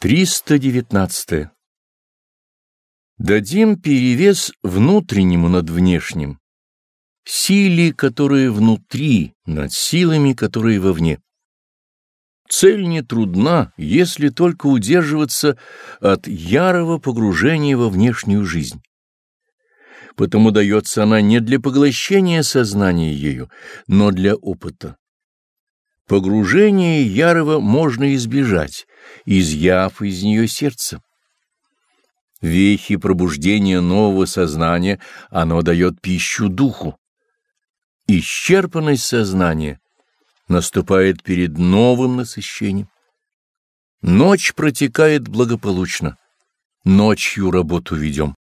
319. Дадим перевес внутреннему над внешним, силе, которая внутри, над силами, которые вовне. Цель не трудна, если только удерживаться от ярого погружения во внешнюю жизнь. Потому дается она не для поглощения сознания ею, но для опыта. Погружение ярого можно избежать, изъяв из нее сердце. Вехи пробуждения нового сознания оно дает пищу духу. Исчерпанность сознания наступает перед новым насыщением. Ночь протекает благополучно. Ночью работу ведем.